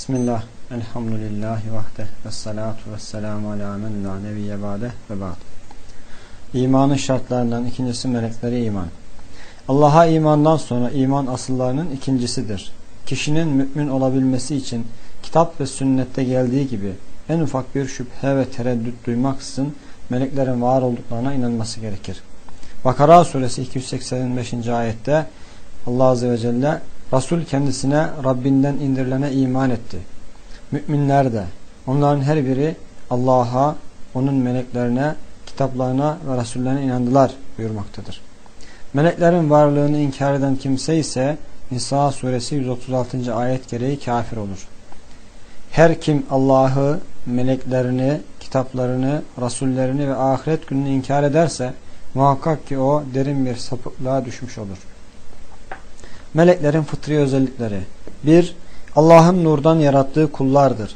Bismillah, elhamdülillahi vahde ve salatu ve selamu ala men la nebiyye ba'de ve ba'd. İmanın şartlarından ikincisi melekleri iman. Allah'a imandan sonra iman asıllarının ikincisidir. Kişinin mümin olabilmesi için kitap ve sünnette geldiği gibi en ufak bir şüphe ve tereddüt duymaksızın meleklerin var olduklarına inanması gerekir. Bakara suresi 285. ayette Allah Azze ve Celle Resul kendisine Rabbinden indirilene iman etti. Müminler de onların her biri Allah'a, onun meleklerine, kitaplarına ve Resullerine inandılar buyurmaktadır. Meleklerin varlığını inkar eden kimse ise Nisa suresi 136. ayet gereği kafir olur. Her kim Allah'ı, meleklerini, kitaplarını, rasullerini ve ahiret gününü inkar ederse muhakkak ki o derin bir sapıklığa düşmüş olur. Meleklerin fıtri özellikleri 1. Allah'ın nurdan yarattığı kullardır.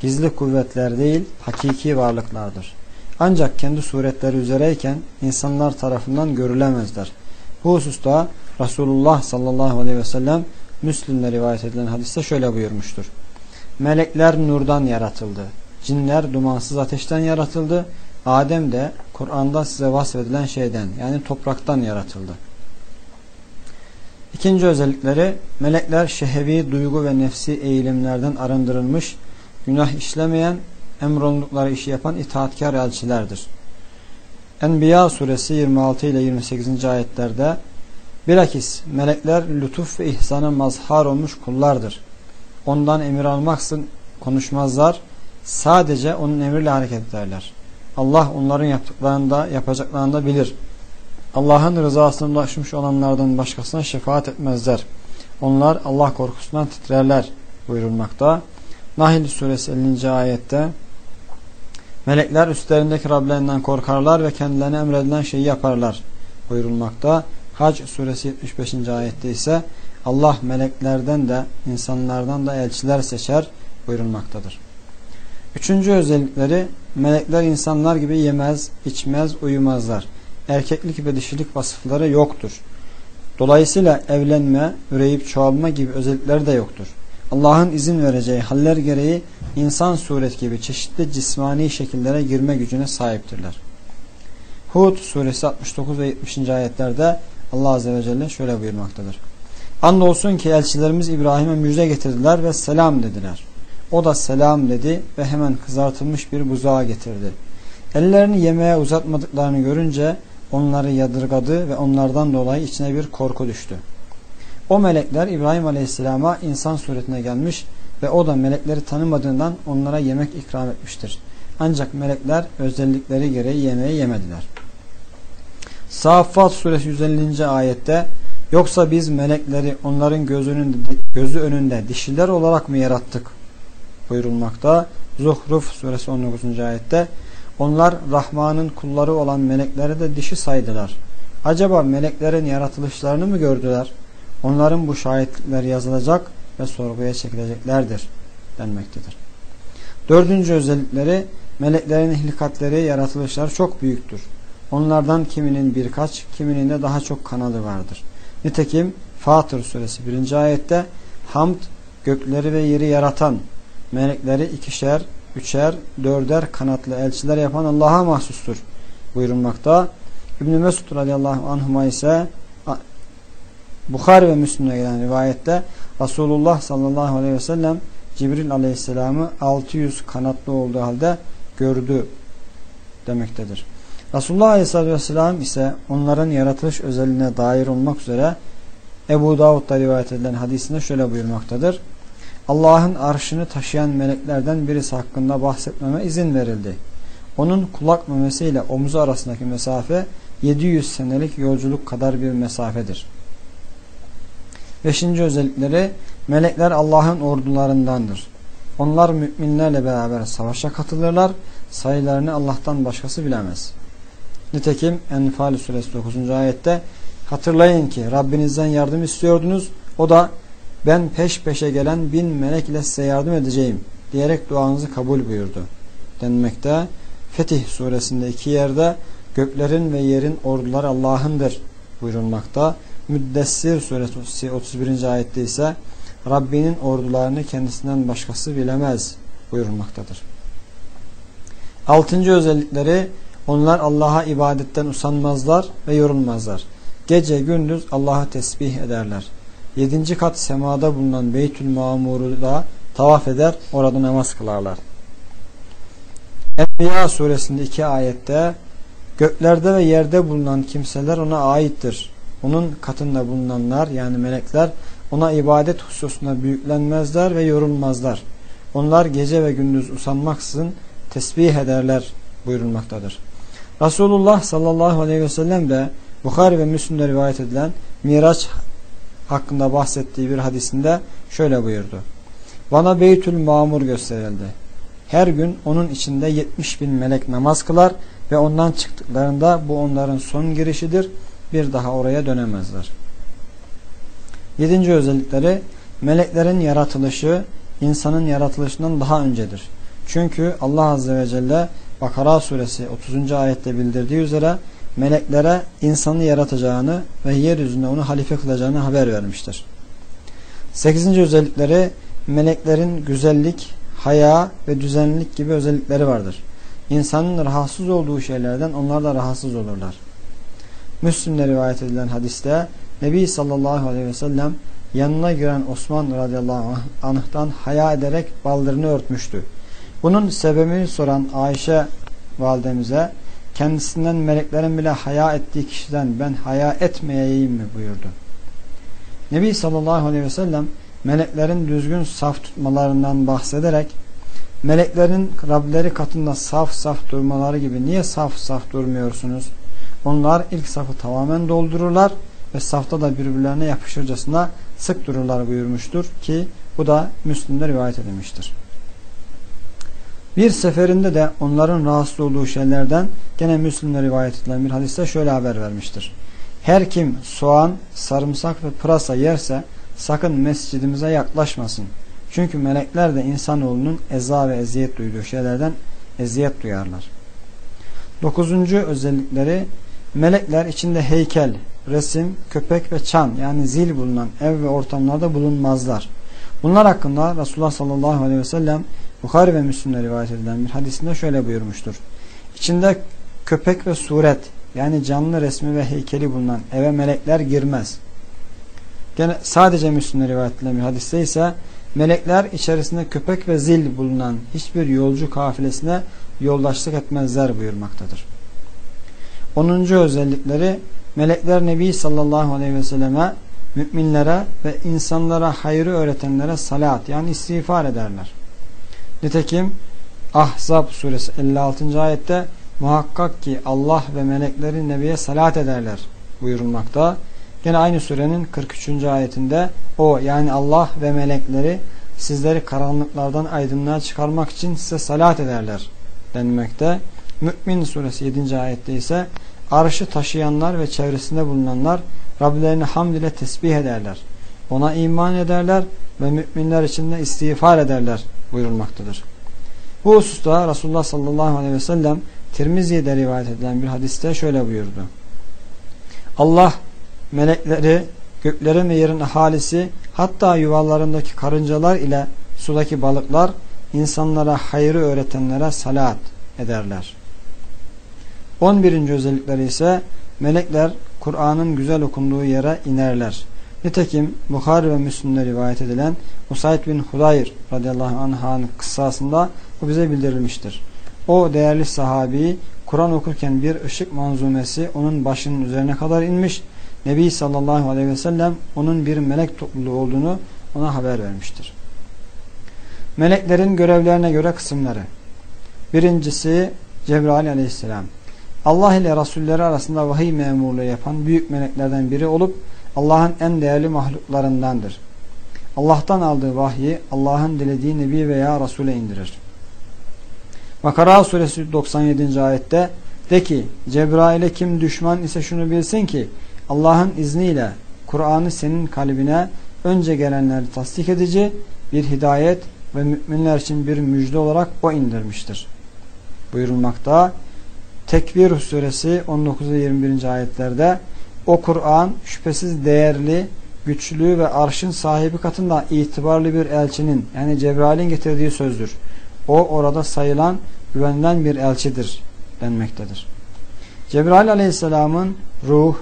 Gizli kuvvetler değil, hakiki varlıklardır. Ancak kendi suretleri üzereyken insanlar tarafından görülemezler. Bu hususta Resulullah sallallahu aleyhi ve sellem Müslim'le rivayet edilen hadiste şöyle buyurmuştur. Melekler nurdan yaratıldı. Cinler dumansız ateşten yaratıldı. Adem de Kur'an'da size vasfedilen şeyden yani topraktan yaratıldı. İkinci özellikleri melekler şehevi duygu ve nefsi eğilimlerden arındırılmış, günah işlemeyen, emrolundukları işi yapan itaatkar elçilerdir. Enbiya suresi 26 ile 28. ayetlerde Bilakis melekler lütuf ve ihsana mazhar olmuş kullardır. Ondan emir almaksın konuşmazlar. Sadece onun emriyle hareket ederler. Allah onların yaptıklarında yapacaklarında bilir. Allah'ın rızasına ulaşmış olanlardan başkasına şefaat etmezler. Onlar Allah korkusundan titrerler buyurulmakta. Nahil suresi 50. ayette Melekler üstlerindeki Rablerinden korkarlar ve kendilerine emredilen şeyi yaparlar buyurulmakta. Hac suresi 75. ayette ise Allah meleklerden de insanlardan da elçiler seçer buyurulmaktadır. Üçüncü özellikleri melekler insanlar gibi yemez, içmez, uyumazlar. Erkeklik ve dişilik vasıfları yoktur. Dolayısıyla evlenme, üreyip çoğalma gibi özellikleri de yoktur. Allah'ın izin vereceği haller gereği insan suret gibi çeşitli cismani şekillere girme gücüne sahiptirler. Hud suresi 69 ve 70. ayetlerde Allah Azze ve Celle şöyle buyurmaktadır. Andolsun ki elçilerimiz İbrahim'e müjde getirdiler ve selam dediler. O da selam dedi ve hemen kızartılmış bir buzağa getirdi. Ellerini yemeğe uzatmadıklarını görünce onları yadırgadı ve onlardan dolayı içine bir korku düştü. O melekler İbrahim Aleyhisselam'a insan suretine gelmiş ve o da melekleri tanımadığından onlara yemek ikram etmiştir. Ancak melekler özellikleri gereği yemeği yemediler. Saffat suresi 150. ayette yoksa biz melekleri onların gözünün, gözü önünde dişiler olarak mı yarattık buyurulmakta. Zuhruf suresi 19. ayette onlar Rahman'ın kulları olan melekleri de dişi saydılar. Acaba meleklerin yaratılışlarını mı gördüler? Onların bu şahitlikler yazılacak ve sorguya çekileceklerdir denmektedir. Dördüncü özellikleri meleklerin hilkatleri, yaratılışları çok büyüktür. Onlardan kiminin birkaç, kiminin de daha çok kanadı vardır. Nitekim Fatır suresi 1. ayette hamd gökleri ve yeri yaratan melekleri ikişer, üçer, dörder kanatlı elçiler yapan Allah'a mahsustur buyurulmakta. İbn-i Mesud radıyallahu anhuma ise Bukhari ve Müslim'e gelen rivayette Resulullah sallallahu aleyhi ve sellem Cibril aleyhisselamı 600 kanatlı olduğu halde gördü demektedir. Resulullah aleyhisselatü vesselam ise onların yaratılış özelliğine dair olmak üzere Ebu Davud'da rivayet edilen hadisinde şöyle buyurmaktadır. Allah'ın arşını taşıyan meleklerden birisi hakkında bahsetmeme izin verildi. Onun kulak memesiyle omuzu arasındaki mesafe 700 senelik yolculuk kadar bir mesafedir. Beşinci özellikleri melekler Allah'ın ordularındandır. Onlar müminlerle beraber savaşa katılırlar. Sayılarını Allah'tan başkası bilemez. Nitekim Enfal suresi 9. ayette hatırlayın ki Rabbinizden yardım istiyordunuz. O da ben peş peşe gelen bin melek ile size yardım edeceğim diyerek duanızı kabul buyurdu. Denmekte Fetih suresinde iki yerde göklerin ve yerin orduları Allah'ındır buyurulmakta. Müddessir suresi 31. ayette ise Rabbinin ordularını kendisinden başkası bilemez buyurulmaktadır. Altıncı özellikleri onlar Allah'a ibadetten usanmazlar ve yorulmazlar. Gece gündüz Allah'a tesbih ederler. Yedinci kat semada bulunan Beytül Mamur'u da tavaf eder, orada namaz kılarlar. Enbiya suresinde iki ayette göklerde ve yerde bulunan kimseler ona aittir. Onun katında bulunanlar yani melekler ona ibadet hususunda büyüklenmezler ve yorulmazlar. Onlar gece ve gündüz usanmaksızın tesbih ederler buyurulmaktadır. Resulullah sallallahu aleyhi ve sellem de Bukhari ve Müslim'de rivayet edilen Miraç hakkında bahsettiği bir hadisinde şöyle buyurdu. Bana Beytül Mamur gösterildi. Her gün onun içinde 70 bin melek namaz kılar ve ondan çıktıklarında bu onların son girişidir. Bir daha oraya dönemezler. Yedinci özellikleri meleklerin yaratılışı insanın yaratılışından daha öncedir. Çünkü Allah Azze ve Celle Bakara suresi 30. ayette bildirdiği üzere meleklere insanı yaratacağını ve yeryüzünde onu halife kılacağını haber vermiştir. Sekizinci özellikleri meleklerin güzellik, haya ve düzenlilik gibi özellikleri vardır. İnsanın rahatsız olduğu şeylerden onlar da rahatsız olurlar. Müslim'de rivayet edilen hadiste Nebi sallallahu aleyhi ve sellem yanına giren Osman radıyallahu anh'tan haya ederek baldırını örtmüştü. Bunun sebebini soran Ayşe validemize kendisinden meleklerin bile haya ettiği kişiden ben haya etmeyeyim mi buyurdu. Nebi sallallahu aleyhi ve sellem meleklerin düzgün saf tutmalarından bahsederek meleklerin Rableri katında saf saf durmaları gibi niye saf saf durmuyorsunuz? Onlar ilk safı tamamen doldururlar ve safta da birbirlerine yapışırcasına sık dururlar buyurmuştur ki bu da Müslim'de rivayet edilmiştir. Bir seferinde de onların rahatsız olduğu şeylerden gene Müslim'de rivayet edilen bir hadiste şöyle haber vermiştir. Her kim soğan, sarımsak ve pırasa yerse sakın mescidimize yaklaşmasın. Çünkü melekler de insanoğlunun eza ve eziyet duyduğu şeylerden eziyet duyarlar. Dokuzuncu özellikleri melekler içinde heykel, resim, köpek ve çan yani zil bulunan ev ve ortamlarda bulunmazlar. Bunlar hakkında Resulullah sallallahu aleyhi ve sellem Bukhari ve Müslim'de rivayet edilen bir hadisinde şöyle buyurmuştur. İçinde köpek ve suret yani canlı resmi ve heykeli bulunan eve melekler girmez. Gene sadece Müslim'de rivayet edilen bir hadiste ise melekler içerisinde köpek ve zil bulunan hiçbir yolcu kafilesine yoldaşlık etmezler buyurmaktadır. 10. özellikleri melekler Nebi sallallahu aleyhi ve selleme müminlere ve insanlara hayrı öğretenlere salat yani istiğfar ederler. Nitekim Ahzab suresi 56. ayette muhakkak ki Allah ve melekleri Nebi'ye salat ederler buyurulmakta. Yine aynı surenin 43. ayetinde o yani Allah ve melekleri sizleri karanlıklardan aydınlığa çıkarmak için size salat ederler denmekte. Mü'min suresi 7. ayette ise arşı taşıyanlar ve çevresinde bulunanlar Rablerini hamd ile tesbih ederler. Ona iman ederler ve müminler için de istiğfar ederler buyurulmaktadır. Bu hususta Resulullah sallallahu aleyhi ve sellem Tirmizi'de rivayet edilen bir hadiste şöyle buyurdu. Allah melekleri, göklerin ve yerin ahalisi hatta yuvalarındaki karıncalar ile sudaki balıklar insanlara hayrı öğretenlere salat ederler. 11. özellikleri ise melekler Kur'an'ın güzel okunduğu yere inerler. Nitekim Bukhari ve Müslim'de rivayet edilen Usaid bin Hudayr radıyallahu anh'ın kıssasında bu bize bildirilmiştir. O değerli sahabi Kur'an okurken bir ışık manzumesi onun başının üzerine kadar inmiş. Nebi sallallahu aleyhi ve sellem onun bir melek topluluğu olduğunu ona haber vermiştir. Meleklerin görevlerine göre kısımları. Birincisi Cebrail aleyhisselam. Allah ile Resulleri arasında vahiy memurluğu yapan büyük meleklerden biri olup Allah'ın en değerli mahluklarındandır. Allah'tan aldığı vahyi Allah'ın dilediği Nebi veya Resul'e indirir. Bakara suresi 97. ayette de ki Cebrail'e kim düşman ise şunu bilsin ki Allah'ın izniyle Kur'an'ı senin kalbine önce gelenleri tasdik edici bir hidayet ve müminler için bir müjde olarak o indirmiştir. Buyurulmakta Tekvir suresi 19 ve 21. ayetlerde o Kur'an şüphesiz değerli güçlüğü ve arşın sahibi katında itibarlı bir elçinin yani Cebrail'in getirdiği sözdür. O orada sayılan güvenilen bir elçidir denmektedir. Cebrail aleyhisselamın ruh,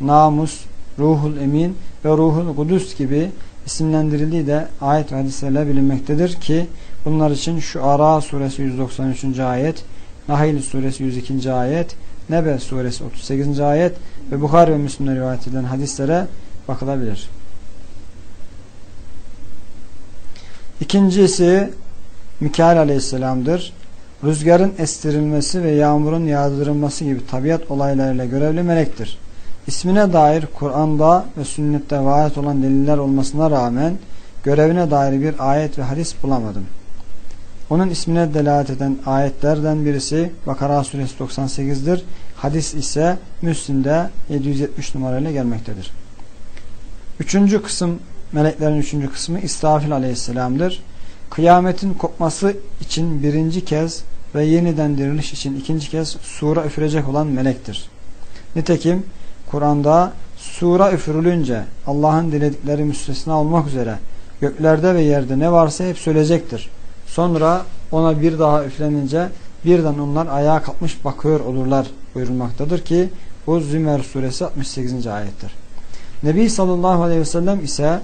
namus, ruhul emin ve ruhul kudüs gibi isimlendirildiği de ayet ve hadislerle bilinmektedir ki bunlar için şu Ara suresi 193. ayet, Nahil suresi 102. ayet, Nebe suresi 38. ayet ve Bukhari ve Müslim'de rivayet edilen hadislere bakılabilir. İkincisi Mikail aleyhisselamdır. Rüzgarın estirilmesi ve yağmurun yağdırılması gibi tabiat olaylarıyla görevli melektir. İsmine dair Kur'an'da ve sünnette vaat olan deliller olmasına rağmen görevine dair bir ayet ve hadis bulamadım. Onun ismine delalet eden ayetlerden birisi Bakara suresi 98'dir. Hadis ise Müslim'de 770 numarayla gelmektedir. Üçüncü kısım, meleklerin üçüncü kısmı İsrafil aleyhisselamdır. Kıyametin kopması için birinci kez ve yeniden diriliş için ikinci kez sura üfürecek olan melektir. Nitekim Kur'an'da sura üfürülünce Allah'ın diledikleri müstesna olmak üzere göklerde ve yerde ne varsa hep söyleyecektir. Sonra ona bir daha üflenince birden onlar ayağa kalkmış bakıyor olurlar buyurulmaktadır ki bu Zümer suresi 68. ayettir. Nebi sallallahu aleyhi ve sellem ise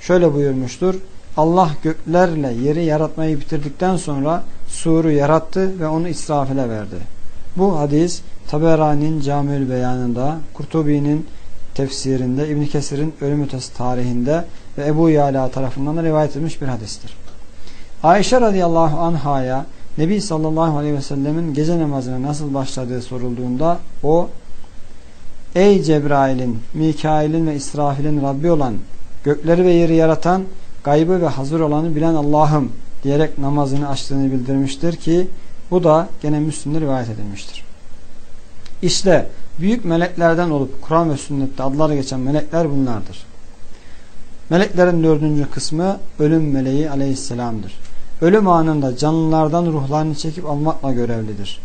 şöyle buyurmuştur. Allah göklerle yeri yaratmayı bitirdikten sonra suru yarattı ve onu İsrafil'e verdi. Bu hadis Taberani'nin Camül Beyanı'nda, Kurtubi'nin tefsirinde, İbn Kesir'in ölüm ötesi tarihinde ve Ebu Yala tarafından da rivayet edilmiş bir hadistir. Ayşe radıyallahu anhaya Nebi sallallahu aleyhi ve sellemin gece namazına nasıl başladığı sorulduğunda o Ey Cebrail'in, Mikail'in ve İsrafil'in Rabbi olan, gökleri ve yeri yaratan, gaybı ve hazır olanı bilen Allah'ım diyerek namazını açtığını bildirmiştir ki bu da gene Müslüm'de rivayet edilmiştir. İşte büyük meleklerden olup Kur'an ve sünnette adları geçen melekler bunlardır. Meleklerin dördüncü kısmı ölüm meleği aleyhisselamdır. Ölüm anında canlılardan ruhlarını çekip almakla görevlidir.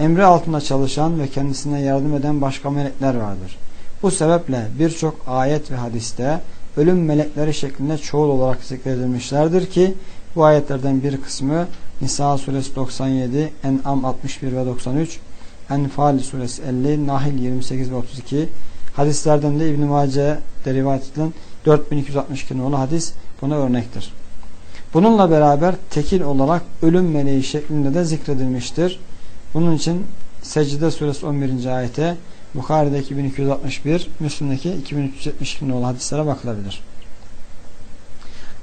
Emri altında çalışan ve kendisine yardım eden başka melekler vardır. Bu sebeple birçok ayet ve hadiste ölüm melekleri şeklinde çoğul olarak zikredilmişlerdir ki bu ayetlerden bir kısmı Nisa suresi 97, En'am 61 ve 93, Enfal suresi 50, Nahil 28 ve 32, hadislerden de İbn-i Mace'de rivayet edilen 4262 nolu hadis buna örnektir. Bununla beraber tekil olarak ölüm meleği şeklinde de zikredilmiştir. Bunun için Secde suresi 11. ayete Bukhari'de 2261, Müslim'deki 2372 nolu hadislere bakılabilir.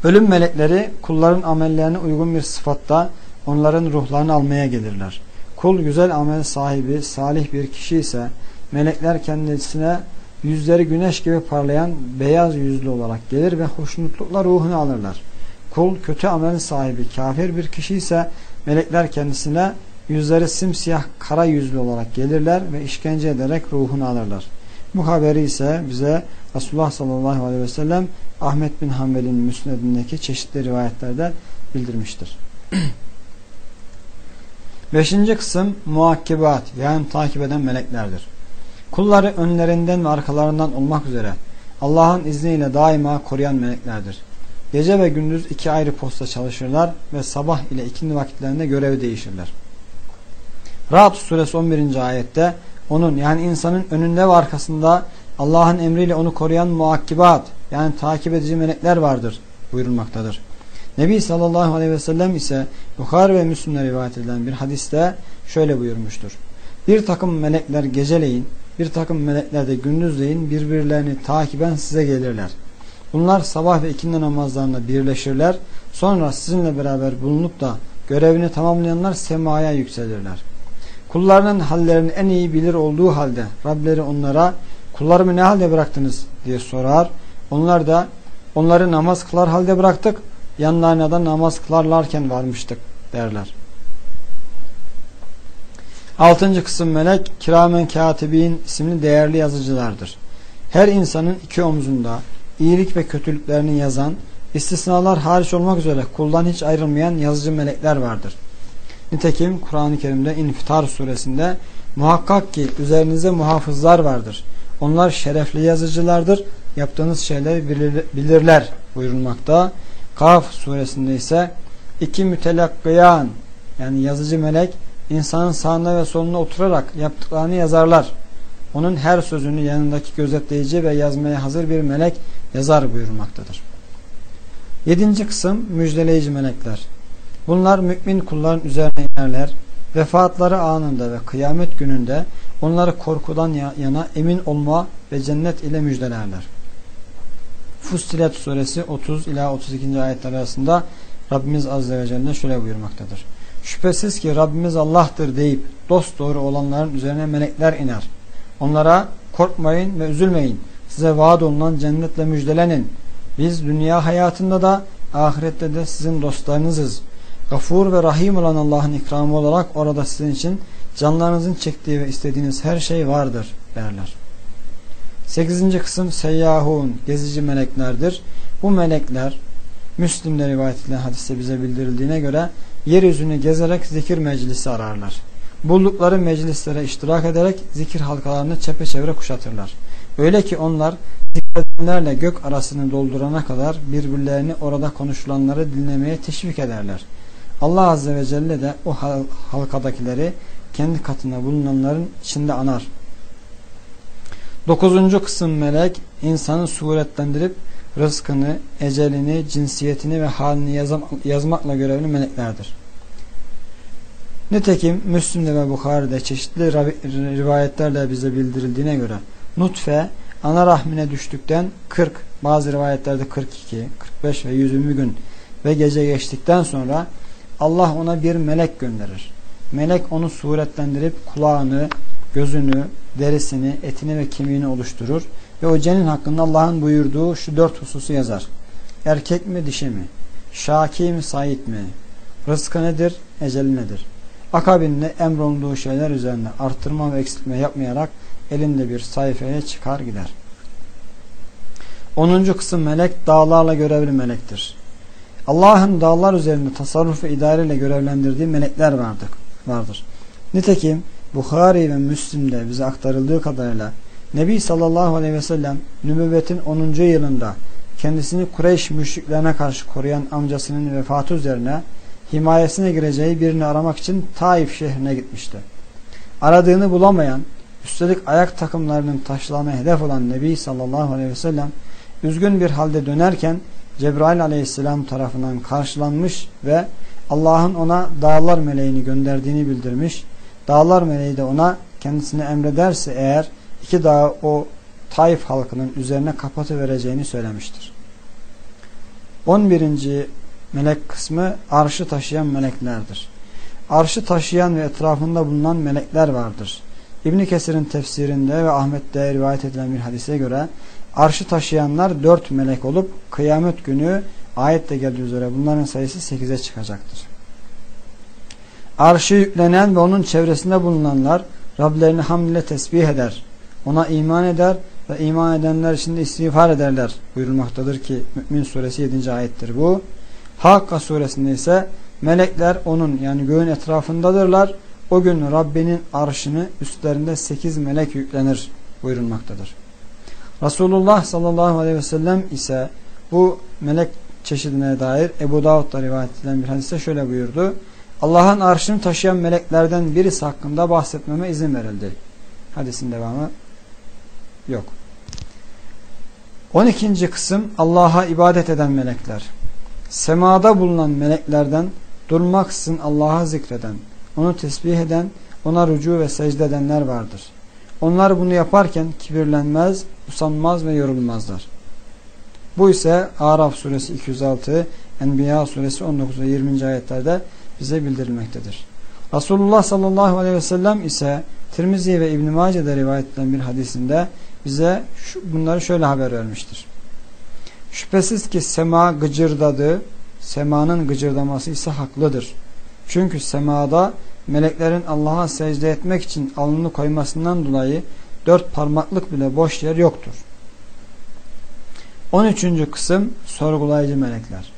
Ölüm melekleri kulların amellerine uygun bir sıfatta onların ruhlarını almaya gelirler. Kul güzel amel sahibi, salih bir kişi ise melekler kendisine yüzleri güneş gibi parlayan beyaz yüzlü olarak gelir ve hoşnutlukla ruhunu alırlar. Kul kötü amel sahibi, kafir bir kişi ise melekler kendisine yüzleri simsiyah kara yüzlü olarak gelirler ve işkence ederek ruhunu alırlar. Bu haberi ise bize Resulullah sallallahu aleyhi ve sellem Ahmet bin Hanbel'in müsnedindeki çeşitli rivayetlerde bildirmiştir. Beşinci kısım muakkibat yani takip eden meleklerdir. Kulları önlerinden ve arkalarından olmak üzere Allah'ın izniyle daima koruyan meleklerdir. Gece ve gündüz iki ayrı posta çalışırlar ve sabah ile ikindi vakitlerinde görevi değişirler. Rahat suresi 11. ayette onun yani insanın önünde ve arkasında Allah'ın emriyle onu koruyan muakkibat yani takip edici melekler vardır buyurulmaktadır. Nebi sallallahu aleyhi ve sellem ise Bukhari ve Müslüm'le rivayet edilen bir hadiste şöyle buyurmuştur. Bir takım melekler geceleyin, bir takım melekler de gündüzleyin birbirlerini takiben size gelirler. Bunlar sabah ve ikindi namazlarında birleşirler. Sonra sizinle beraber bulunup da görevini tamamlayanlar semaya yükselirler. Kullarının hallerini en iyi bilir olduğu halde Rableri onlara kullarımı ne halde bıraktınız diye sorar. Onlar da onları namaz kılar halde bıraktık yanlarına da namaz kılarlarken varmıştık derler. Altıncı kısım melek kiramen katibin isimli değerli yazıcılardır. Her insanın iki omzunda iyilik ve kötülüklerini yazan, istisnalar hariç olmak üzere kuldan hiç ayrılmayan yazıcı melekler vardır. Nitekim Kur'an-ı Kerim'de İnfitar suresinde muhakkak ki üzerinize muhafızlar vardır. Onlar şerefli yazıcılardır. yaptığınız şeyleri bilirler buyurulmakta. Kaf suresinde ise iki mütelakkiyan yani yazıcı melek insanın sağında ve solunda oturarak yaptıklarını yazarlar. Onun her sözünü yanındaki gözetleyici ve yazmaya hazır bir melek yazar buyurmaktadır. Yedinci kısım müjdeleyici melekler. Bunlar mümin kulların üzerine inerler. Vefatları anında ve kıyamet gününde onları korkudan yana emin olma ve cennet ile müjdelerler. Fussilet suresi 30 ila 32. ayetler arasında Rabbimiz Azze ve Celle şöyle buyurmaktadır. Şüphesiz ki Rabbimiz Allah'tır deyip dost doğru olanların üzerine melekler iner. Onlara korkmayın ve üzülmeyin. Size vaat olunan cennetle müjdelenin. Biz dünya hayatında da ahirette de sizin dostlarınızız. Gafur ve Rahim olan Allah'ın ikramı olarak orada sizin için canlarınızın çektiği ve istediğiniz her şey vardır derler. 8. kısım seyyahun gezici meleklerdir. Bu melekler Müslim'de rivayet edilen hadiste bize bildirildiğine göre yeryüzünü gezerek zikir meclisi ararlar. Buldukları meclislere iştirak ederek zikir halkalarını çepeçevre kuşatırlar. Öyle ki onlar zikredenlerle gök arasını doldurana kadar birbirlerini orada konuşulanları dinlemeye teşvik ederler. Allah Azze ve Celle de o halkadakileri kendi katında bulunanların içinde anar. Dokuzuncu kısım melek insanı suretlendirip rızkını, ecelini, cinsiyetini ve halini yazmakla görevli meleklerdir. Nitekim Müslim'de ve Bukhari'de çeşitli rivayetlerle bize bildirildiğine göre nutfe ana rahmine düştükten 40, bazı rivayetlerde 42, 45 ve 120 gün ve gece geçtikten sonra Allah ona bir melek gönderir. Melek onu suretlendirip kulağını, gözünü, derisini, etini ve kemiğini oluşturur ve o cenin hakkında Allah'ın buyurduğu şu dört hususu yazar. Erkek mi dişi mi? Şaki mi sait mi? Rızkı nedir? Eceli nedir? Akabinde emrolunduğu şeyler üzerine arttırma ve eksiltme yapmayarak elinde bir sayfaya çıkar gider. Onuncu kısım melek dağlarla görevli melektir. Allah'ın dağlar üzerinde tasarruf idareyle görevlendirdiği melekler vardır. vardır. Nitekim Bukhari ve Müslim'de bize aktarıldığı kadarıyla Nebi sallallahu aleyhi ve sellem nübüvvetin 10. yılında kendisini Kureyş müşriklerine karşı koruyan amcasının vefatı üzerine himayesine gireceği birini aramak için Taif şehrine gitmişti. Aradığını bulamayan, üstelik ayak takımlarının taşlarına hedef olan Nebi sallallahu aleyhi ve sellem üzgün bir halde dönerken Cebrail aleyhisselam tarafından karşılanmış ve Allah'ın ona dağlar meleğini gönderdiğini bildirmiş. Dağlar meleği de ona kendisine emrederse eğer iki dağı o Taif halkının üzerine kapatı vereceğini söylemiştir. 11. melek kısmı arşı taşıyan meleklerdir. Arşı taşıyan ve etrafında bulunan melekler vardır. İbn Kesir'in tefsirinde ve Ahmet'te rivayet edilen bir hadise göre arşı taşıyanlar dört melek olup kıyamet günü ayette geldiği üzere bunların sayısı sekize çıkacaktır. Arşı yüklenen ve onun çevresinde bulunanlar Rablerini hamd ile tesbih eder. Ona iman eder ve iman edenler için de istiğfar ederler buyurulmaktadır ki Mümin suresi 7. ayettir bu. Hakka suresinde ise melekler onun yani göğün etrafındadırlar. O gün Rabbinin arşını üstlerinde 8 melek yüklenir buyurulmaktadır. Resulullah sallallahu aleyhi ve sellem ise bu melek çeşidine dair Ebu Davud'da rivayet edilen bir hadiste şöyle buyurdu. Allah'ın arşını taşıyan meleklerden birisi hakkında bahsetmeme izin verildi. Hadisin devamı yok. 12. kısım Allah'a ibadet eden melekler. Semada bulunan meleklerden durmaksızın Allah'a zikreden, onu tesbih eden, ona rücu ve secde edenler vardır. Onlar bunu yaparken kibirlenmez, usanmaz ve yorulmazlar. Bu ise Araf suresi 206, Enbiya suresi 19 ve 20. ayetlerde bize bildirilmektedir. Resulullah sallallahu aleyhi ve sellem ise Tirmizi ve İbn-i Mace'de rivayet edilen bir hadisinde bize şu, bunları şöyle haber vermiştir. Şüphesiz ki sema gıcırdadı, semanın gıcırdaması ise haklıdır. Çünkü semada meleklerin Allah'a secde etmek için alnını koymasından dolayı dört parmaklık bile boş yer yoktur. 13. kısım sorgulayıcı melekler.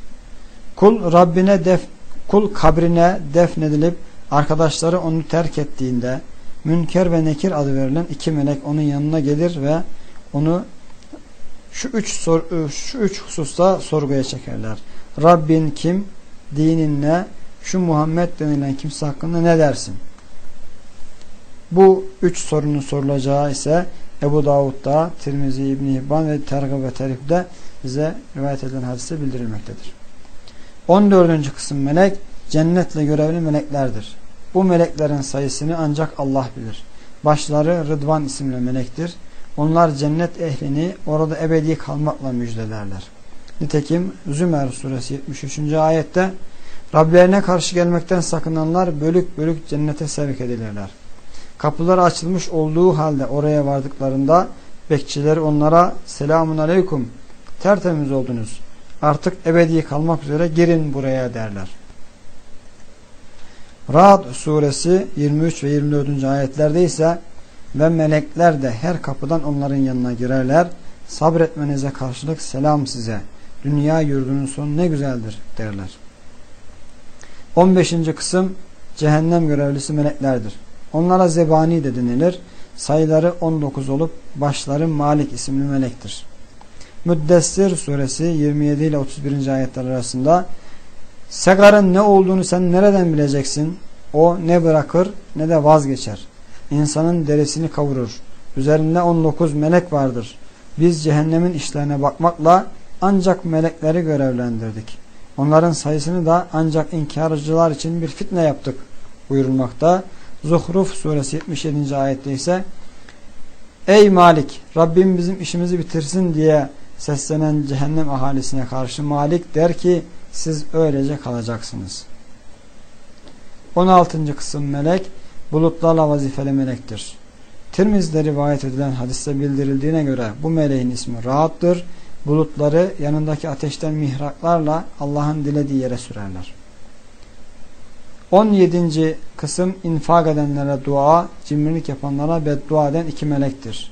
Kul Rabbine def kul kabrine defnedilip arkadaşları onu terk ettiğinde Münker ve Nekir adı verilen iki melek onun yanına gelir ve onu şu üç, sor, şu üç hususta sorguya çekerler. Rabbin kim? Dinin ne? Şu Muhammed denilen kimse hakkında ne dersin? Bu üç sorunun sorulacağı ise Ebu Davud'da, Tirmizi, İbni Hibban ve Tergib ve Terif'de bize rivayet edilen hadise bildirilmektedir. 14. kısım melek cennetle görevli meleklerdir. Bu meleklerin sayısını ancak Allah bilir. Başları Rıdvan isimli melektir. Onlar cennet ehlini orada ebedi kalmakla müjdelerler. Nitekim Zümer suresi 73. ayette Rablerine karşı gelmekten sakınanlar bölük bölük cennete sevk edilirler. Kapılar açılmış olduğu halde oraya vardıklarında bekçiler onlara selamun aleyküm tertemiz oldunuz. Artık ebedi kalmak üzere girin buraya derler. Ra'd suresi 23 ve 24. ayetlerde ise ve melekler de her kapıdan onların yanına girerler. Sabretmenize karşılık selam size. Dünya yurdunun sonu ne güzeldir derler. 15. kısım cehennem görevlisi meleklerdir. Onlara zebani de denilir. Sayıları 19 olup başları Malik isimli melektir. Müddessir suresi 27 ile 31. ayetler arasında Segarın ne olduğunu sen nereden bileceksin? O ne bırakır ne de vazgeçer. İnsanın derisini kavurur. Üzerinde 19 melek vardır. Biz cehennemin işlerine bakmakla ancak melekleri görevlendirdik. Onların sayısını da ancak inkarcılar için bir fitne yaptık buyurulmakta. Zuhruf suresi 77. ayette ise Ey Malik Rabbim bizim işimizi bitirsin diye seslenen cehennem ahalisine karşı Malik der ki siz öylece kalacaksınız. 16. kısım melek bulutlarla vazifeli melektir. Tirmiz'de rivayet edilen hadiste bildirildiğine göre bu meleğin ismi Rahat'tır. Bulutları yanındaki ateşten mihraklarla Allah'ın dilediği yere sürerler. 17. kısım infak edenlere dua, cimrilik yapanlara beddua eden iki melektir.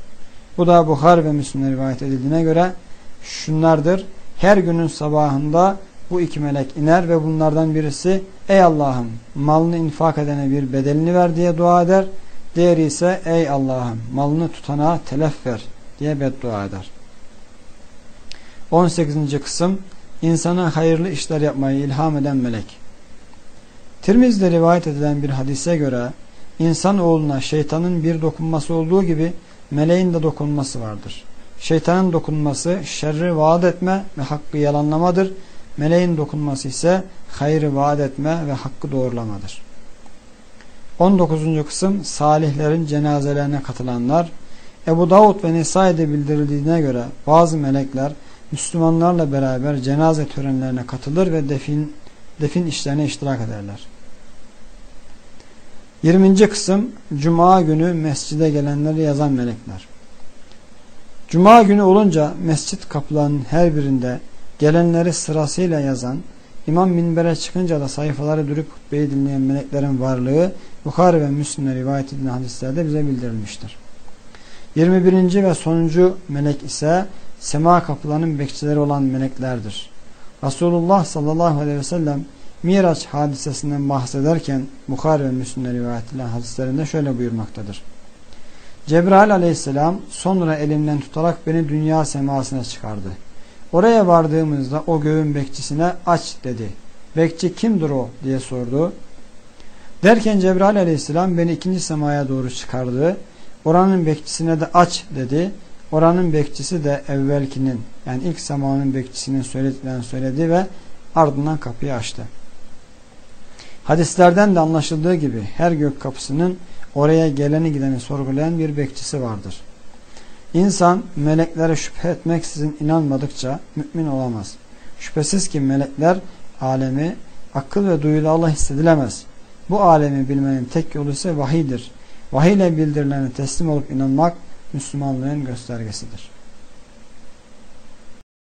Bu da Bukhar ve Müslim'de rivayet edildiğine göre şunlardır. Her günün sabahında bu iki melek iner ve bunlardan birisi ey Allah'ım malını infak edene bir bedelini ver diye dua eder. Diğeri ise ey Allah'ım malını tutana telef ver diye beddua eder. 18. kısım insana hayırlı işler yapmayı ilham eden melek. Tirmiz'de rivayet edilen bir hadise göre insan oğluna şeytanın bir dokunması olduğu gibi meleğin de dokunması vardır. Şeytanın dokunması şerri vaat etme ve hakkı yalanlamadır. Meleğin dokunması ise hayrı vaat etme ve hakkı doğrulamadır. 19. kısım salihlerin cenazelerine katılanlar Ebu Davud ve Nesai'de bildirildiğine göre bazı melekler Müslümanlarla beraber cenaze törenlerine katılır ve defin, defin işlerine iştirak ederler. 20. kısım Cuma günü mescide gelenleri yazan melekler. Cuma günü olunca mescit kapılarının her birinde gelenleri sırasıyla yazan, imam minbere çıkınca da sayfaları dürüp hutbeyi dinleyen meleklerin varlığı Bukhari ve Müslim'le rivayet edilen hadislerde bize bildirilmiştir. 21. ve sonuncu melek ise sema kapılarının bekçileri olan meleklerdir. Resulullah sallallahu aleyhi ve sellem Miraç hadisesinden bahsederken Bukhari ve Müslim'le rivayet edilen hadislerinde şöyle buyurmaktadır. Cebrail aleyhisselam sonra elimden tutarak beni dünya semasına çıkardı. Oraya vardığımızda o göğün bekçisine aç dedi. Bekçi kimdir o diye sordu. Derken Cebrail aleyhisselam beni ikinci semaya doğru çıkardı. Oranın bekçisine de aç dedi. Oranın bekçisi de evvelkinin yani ilk semanın bekçisinin söylediklerini söyledi ve ardından kapıyı açtı. Hadislerden de anlaşıldığı gibi her gök kapısının oraya geleni gideni sorgulayan bir bekçisi vardır. İnsan meleklere şüphe etmeksizin inanmadıkça mümin olamaz. Şüphesiz ki melekler alemi akıl ve duyularla hissedilemez. Bu alemi bilmenin tek yolu ise vahidir. Vahiy ile bildirilene teslim olup inanmak Müslümanlığın göstergesidir.